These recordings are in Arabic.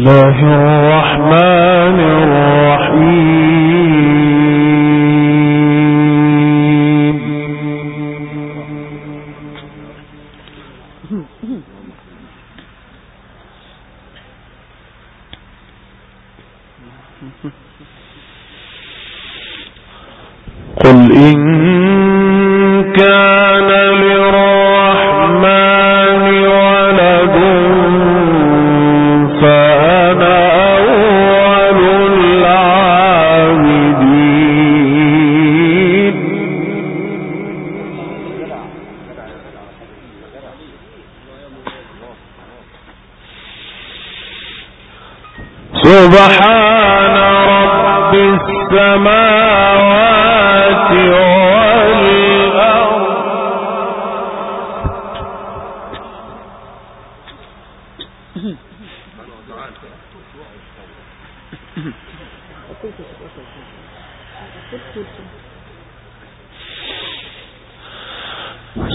الله الرحمن سبحان رب السماوات والأرض.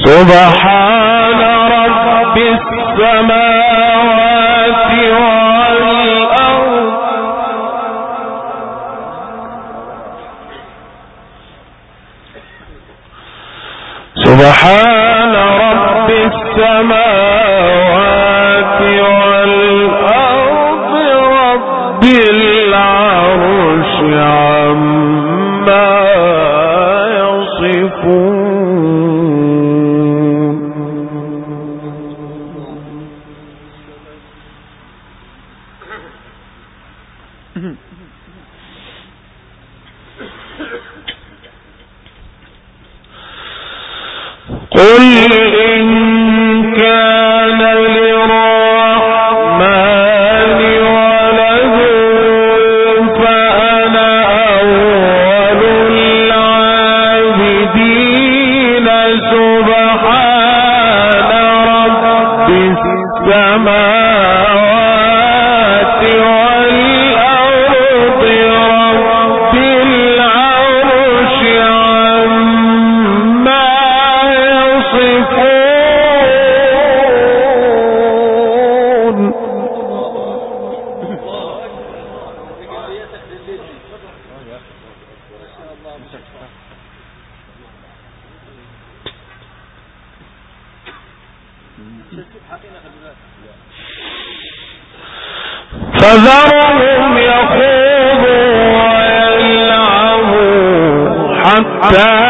سبحان رب السماوات قل حتى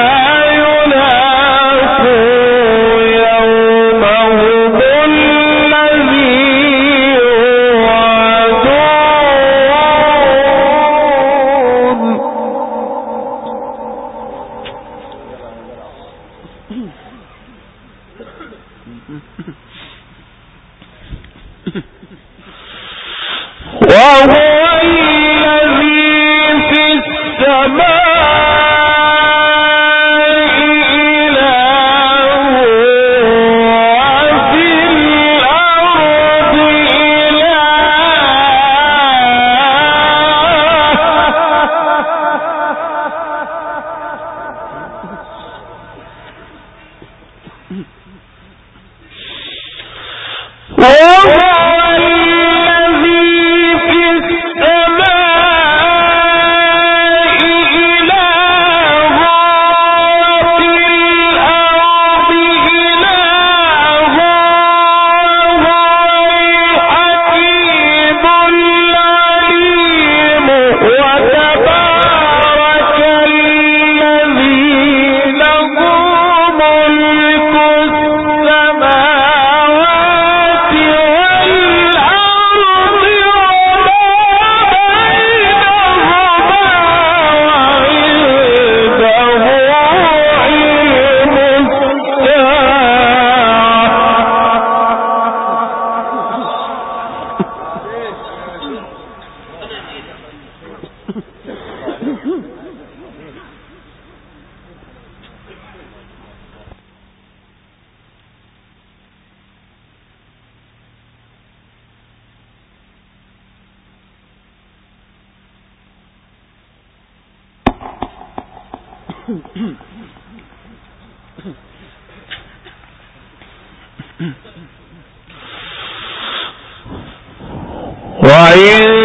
وإن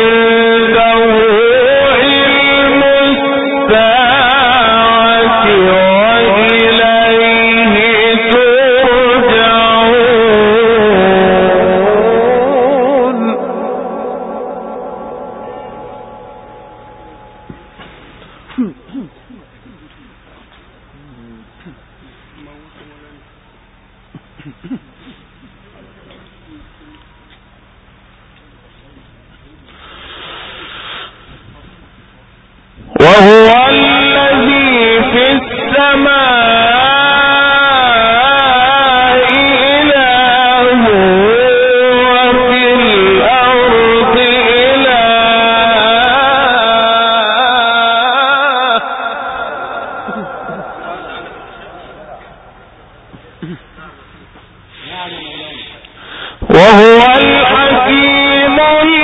يخوضوا ويلعبوا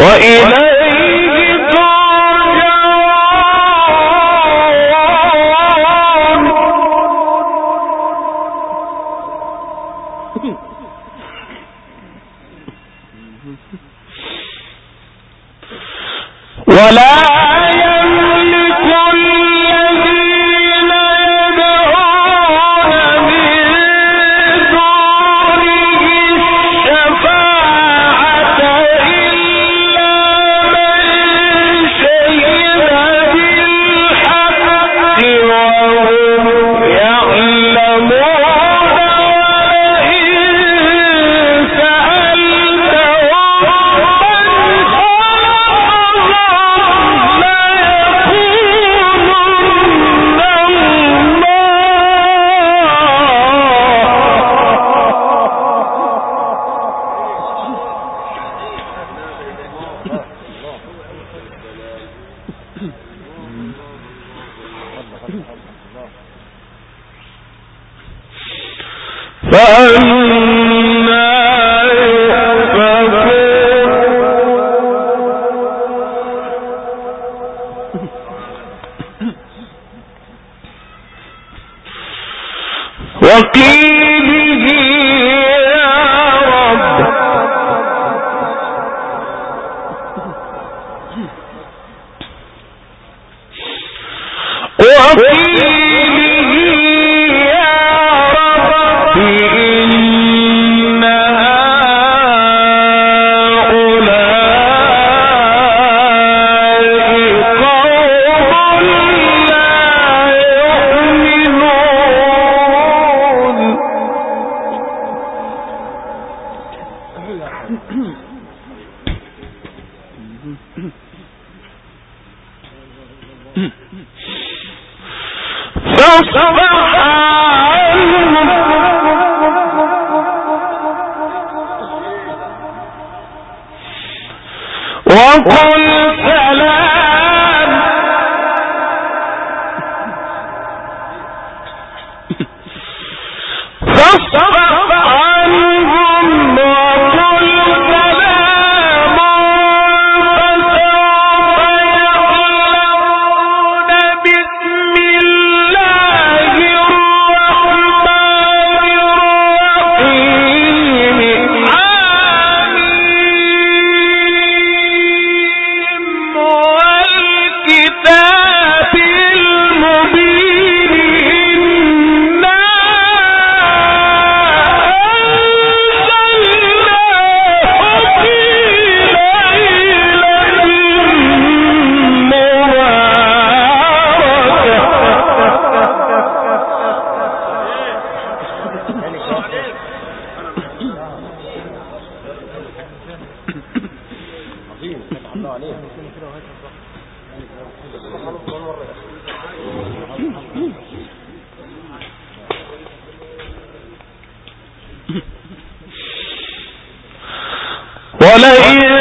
حتى الكتاب ولئن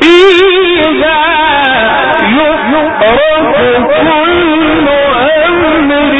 فيها يؤرق كل أمر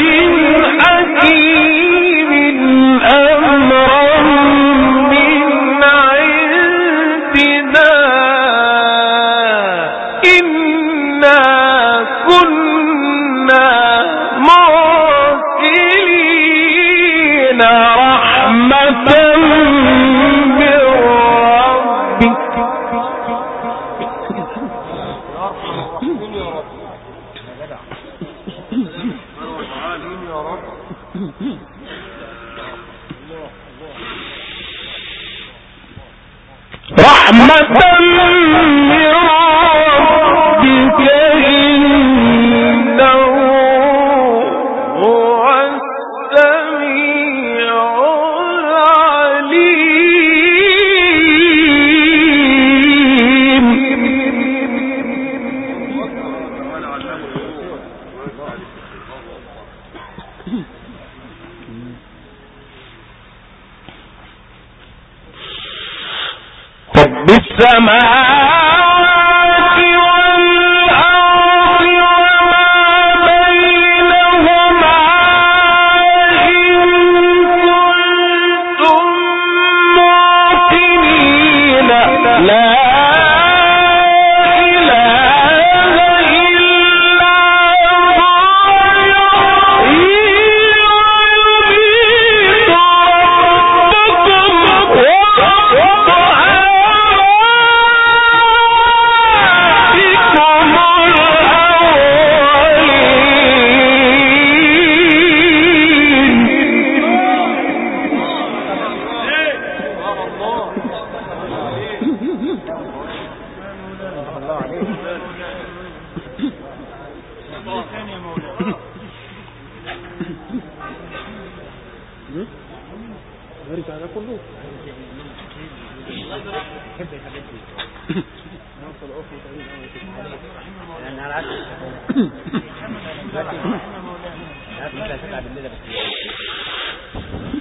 Adama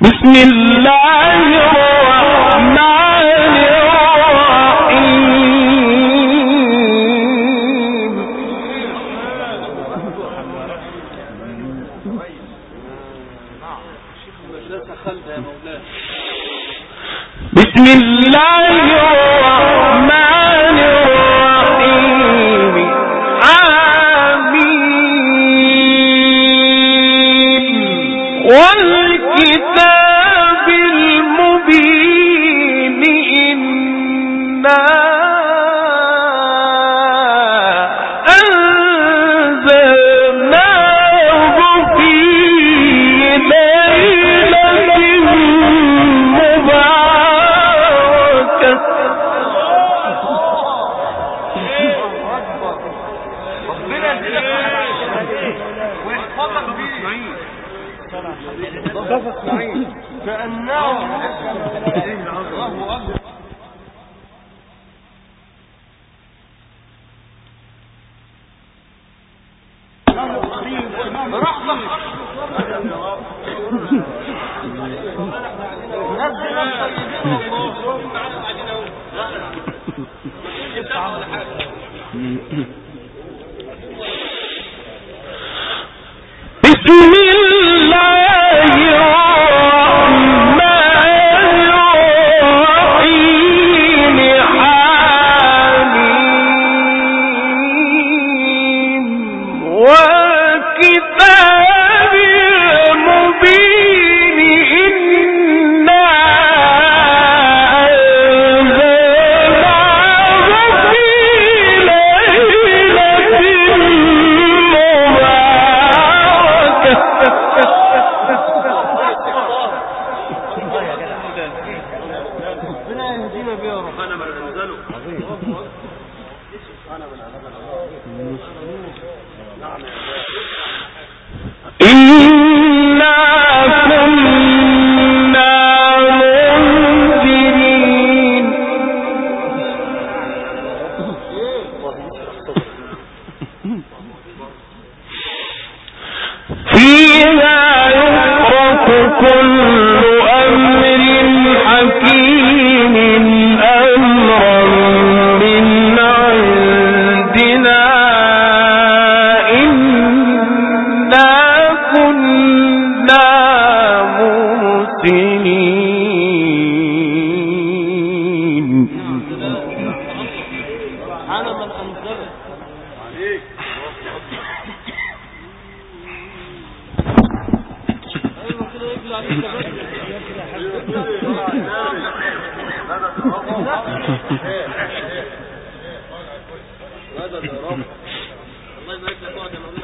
بسم الله مرسلين سبحان من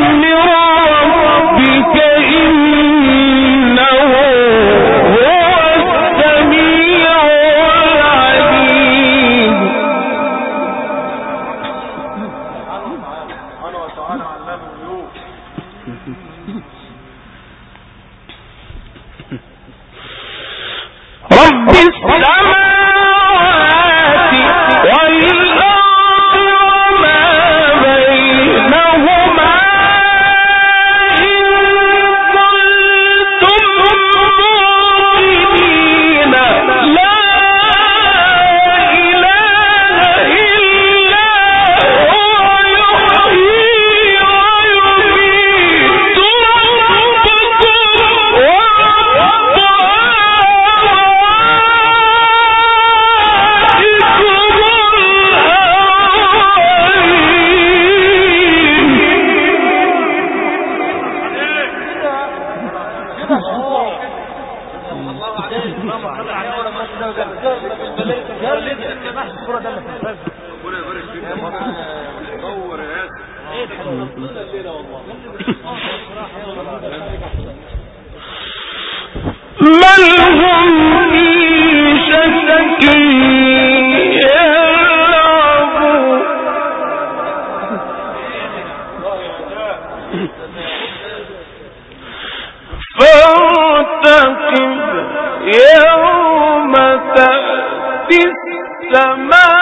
يوم تأتي السماء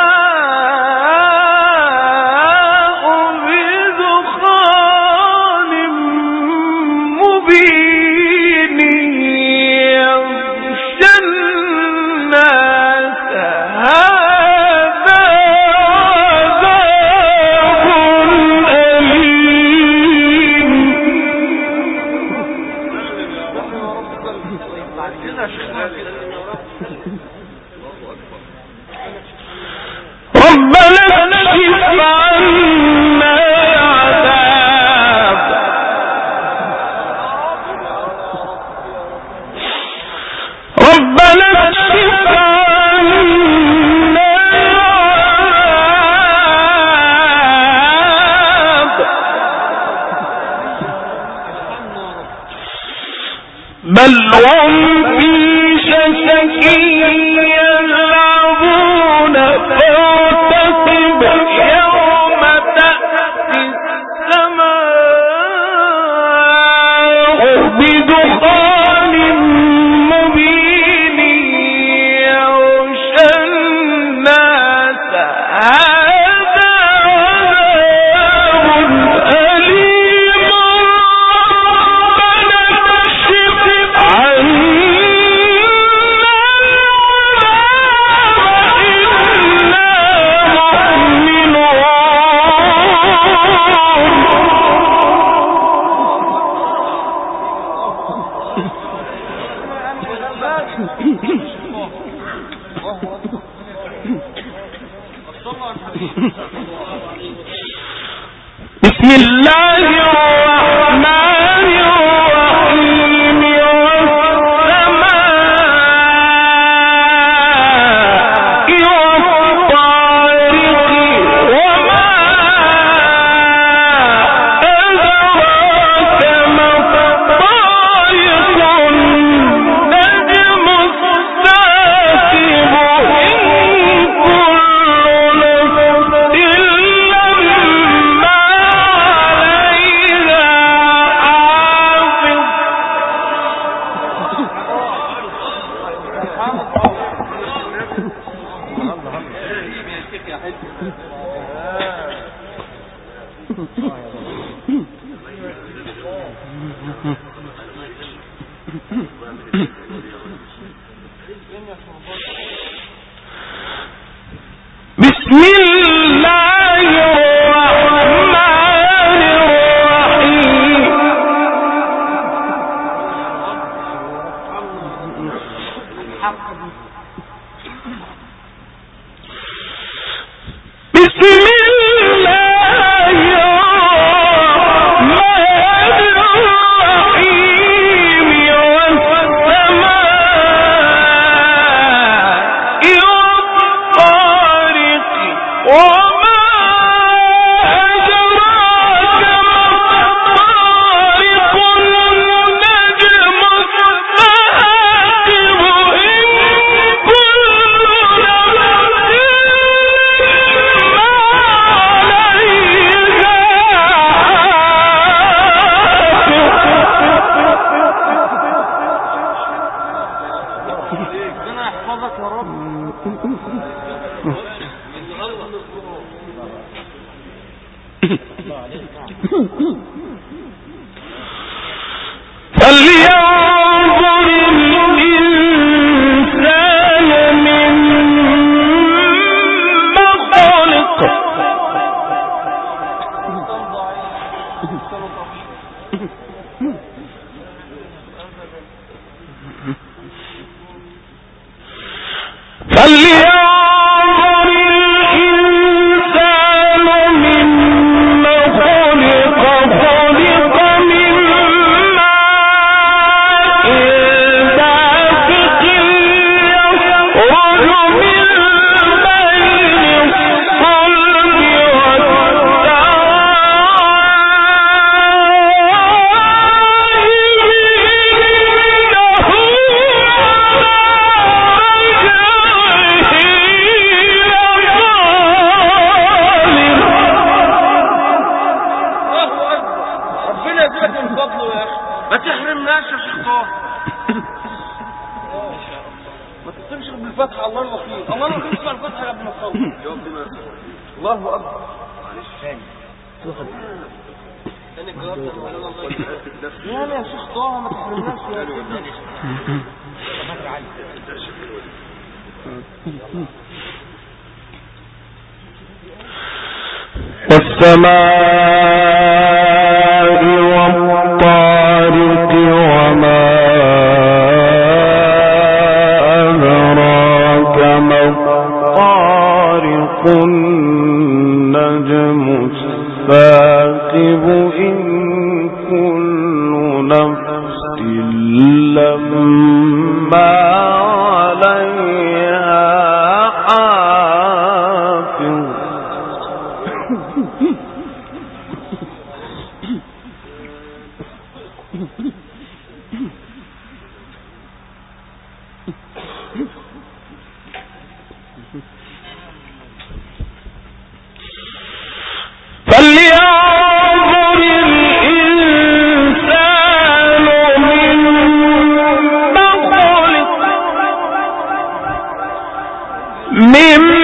فلينظر يا شيخ طه ما تحرمناش يا والسماء مما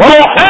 وروحي